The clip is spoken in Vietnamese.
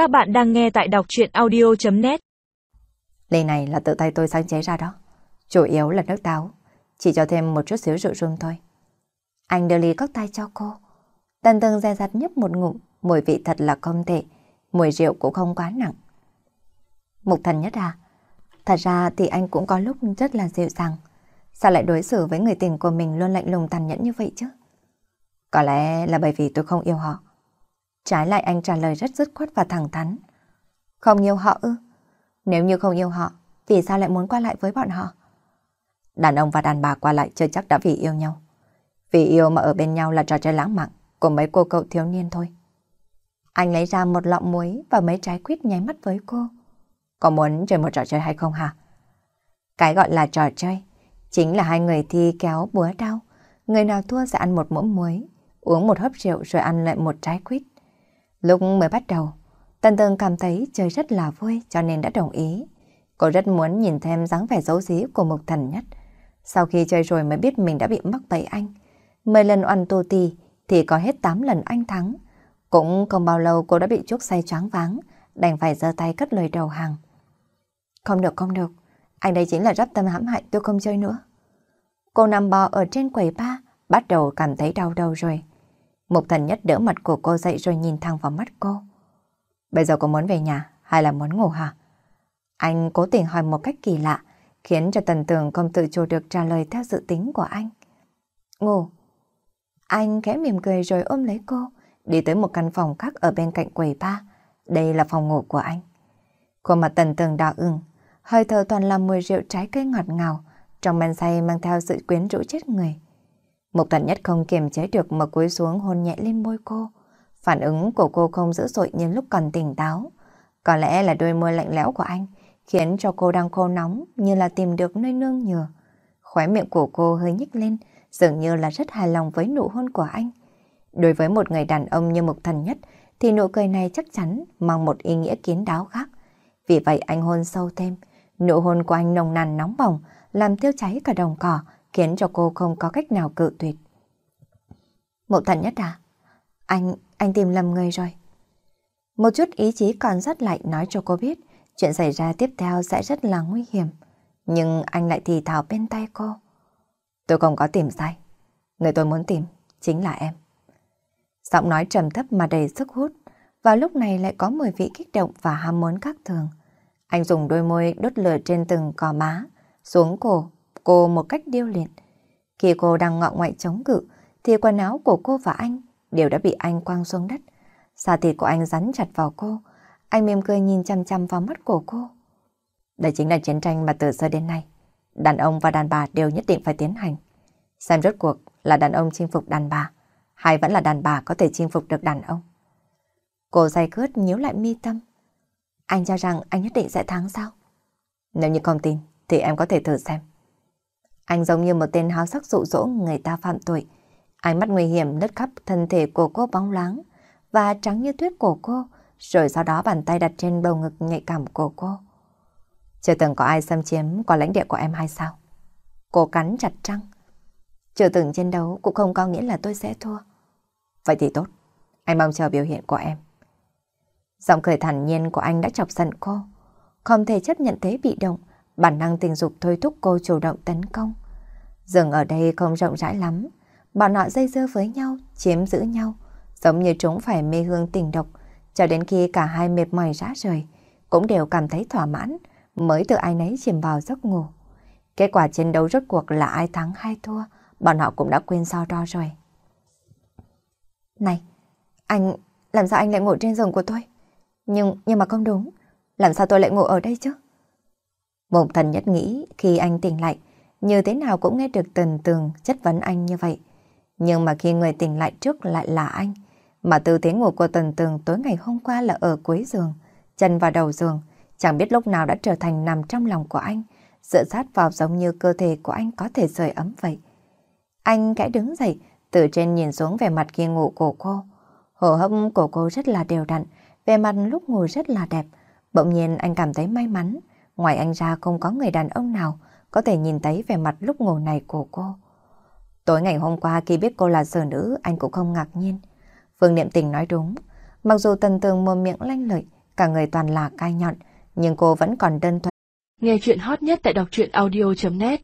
Các bạn đang nghe tại đọc chuyện audio.net Ly này là tự tay tôi sáng chế ra đó. Chủ yếu là nước táo, chỉ cho thêm một chút xíu rượu rung thôi. Anh đưa ly cốc tay cho cô. Tần tần dè dặt nhấp một ngụm, mùi vị thật là không tệ, mùi rượu cũng không quá nặng. Mục thần nhất à, thật ra thì anh cũng có lúc rất là dịu dàng. Sao lại đối xử với người tình của mình luôn lạnh lùng tàn nhẫn như vậy chứ? Có lẽ là bởi vì tôi không yêu họ. Trái lại anh trả lời rất dứt khoát và thẳng thắn. Không yêu họ ư? Nếu như không yêu họ, vì sao lại muốn qua lại với bọn họ? Đàn ông và đàn bà qua lại chưa chắc đã vì yêu nhau. Vì yêu mà ở bên nhau là trò chơi lãng mạn của mấy cô cậu thiếu niên thôi. Anh lấy ra một lọ muối và mấy trái quýt nháy mắt với cô. Có muốn chơi một trò chơi hay không hả? Cái gọi là trò chơi chính là hai người thi kéo búa đao. Người nào thua sẽ ăn một muỗng muối, uống một hớp rượu rồi ăn lại một trái quýt. Lúc mới bắt đầu, Tần Tường cảm thấy chơi rất là vui cho nên đã đồng ý. Cô rất muốn nhìn thêm dáng vẻ xấu xí của Mục Thần Nhất. Sau khi chơi rồi mới biết mình đã bị mắc bẫy anh. Mười lần oan tù tì thì có hết tám lần anh thắng. Cũng không bao lâu cô đã bị chuốc say choáng váng, đành phải giơ tay cất lời đầu hàng. Không được, không được. Anh đây chính là rất tâm hãm hại tôi không chơi nữa. Cô nằm bò ở trên quầy ba, bắt đầu cảm thấy đau đầu rồi. Mục thần nhất đỡ mặt của cô dậy rồi nhìn thẳng vào mắt cô. Bây giờ cô muốn về nhà hay là muốn ngủ hả? Anh cố tình hỏi một cách kỳ lạ, khiến cho tần tường không tự chủ được trả lời theo dự tính của anh. Ngủ. Anh khẽ mỉm cười rồi ôm lấy cô, đi tới một căn phòng khác ở bên cạnh quầy ba. Đây là phòng ngủ của anh. Khuôn mặt tần tường đỏ ửng, hơi thở toàn là mùi rượu trái cây ngọt ngào, trong men say mang theo sự quyến rũ chết người. Mục thần nhất không kiềm chế được mà cúi xuống hôn nhẹ lên môi cô. Phản ứng của cô không dữ dội như lúc còn tỉnh táo. Có lẽ là đôi môi lạnh lẽo của anh khiến cho cô đang khô nóng như là tìm được nơi nương nhờ. Khóe miệng của cô hơi nhích lên, dường như là rất hài lòng với nụ hôn của anh. Đối với một người đàn ông như Mục Thần Nhất thì nụ cười này chắc chắn mang một ý nghĩa kiến đáo khác. Vì vậy anh hôn sâu thêm, nụ hôn của anh nồng nàn nóng bỏng, làm tiêu cháy cả đồng cỏ, khiến cho cô không có cách nào cự tuyệt. Mộ thần nhất à? Anh, anh tìm lầm người rồi. Một chút ý chí còn rất lại nói cho cô biết chuyện xảy ra tiếp theo sẽ rất là nguy hiểm. Nhưng anh lại thì thào bên tay cô. Tôi không có tìm sai. Người tôi muốn tìm chính là em. Giọng nói trầm thấp mà đầy sức hút. Vào lúc này lại có mùi vị kích động và ham muốn khác thường. Anh dùng đôi môi đốt lửa trên từng cò má, xuống cổ cô một cách điêu luyện. Khi cô đang ngọ ngoại chống cự, thì quần áo của cô và anh đều đã bị anh quăng xuống đất. xa thịt của anh rắn chặt vào cô. Anh mỉm cười nhìn chăm chăm vào mắt của cô. Đây chính là chiến tranh mà từ xưa đến nay, đàn ông và đàn bà đều nhất định phải tiến hành. Xem rốt cuộc là đàn ông chinh phục đàn bà, hay vẫn là đàn bà có thể chinh phục được đàn ông. Cô say khướt nhíu lại mi tâm. Anh cho rằng anh nhất định sẽ thắng sao? Nếu như không tin, thì em có thể thử xem. Anh giống như một tên háo sắc dụ dỗ người ta phạm tội. Ánh mắt nguy hiểm lướt khắp thân thể của cô bóng láng và trắng như tuyết của cô, rồi sau đó bàn tay đặt trên bầu ngực nhạy cảm của cô. Chưa từng có ai xâm chiếm qua lãnh địa của em hay sao? Cô cắn chặt răng. Chưa từng chiến đấu cũng không có nghĩa là tôi sẽ thua. Vậy thì tốt, anh mong chờ biểu hiện của em. Giọng cười thản nhiên của anh đã chọc giận cô. Không thể chấp nhận thế bị động, bản năng tình dục thôi thúc cô chủ động tấn công. Rừng ở đây không rộng rãi lắm, bọn họ dây dưa với nhau, chiếm giữ nhau, giống như chúng phải mê hương tình độc, cho đến khi cả hai mệt mỏi rã rời, cũng đều cảm thấy thỏa mãn, mới từ ai nấy chìm vào giấc ngủ. Kết quả chiến đấu rốt cuộc là ai thắng hay thua, bọn họ cũng đã quên sao đo rồi. Này, anh, làm sao anh lại ngủ trên giường của tôi? Nhưng, nhưng mà không đúng, làm sao tôi lại ngủ ở đây chứ? Mộng thần nhất nghĩ khi anh tỉnh lại, như thế nào cũng nghe được tần tường chất vấn anh như vậy. Nhưng mà khi người tỉnh lại trước lại là anh, mà tư thế ngủ của tần tường tối ngày hôm qua là ở cuối giường, chân vào đầu giường, chẳng biết lúc nào đã trở thành nằm trong lòng của anh, dựa sát vào giống như cơ thể của anh có thể rời ấm vậy. Anh kẽ đứng dậy, từ trên nhìn xuống về mặt khi ngủ của cô. Hồ hấp của cô rất là đều đặn, về mặt lúc ngủ rất là đẹp. Bỗng nhiên anh cảm thấy may mắn, ngoài anh ra không có người đàn ông nào có thể nhìn thấy vẻ mặt lúc ngủ này của cô. Tối ngày hôm qua khi biết cô là sở nữ, anh cũng không ngạc nhiên. Phương Niệm Tình nói đúng, mặc dù tần tường mồm miệng lanh lợi, cả người toàn là cay nhọn, nhưng cô vẫn còn đơn thuần. Nghe chuyện hot nhất tại đọc truyện audio.net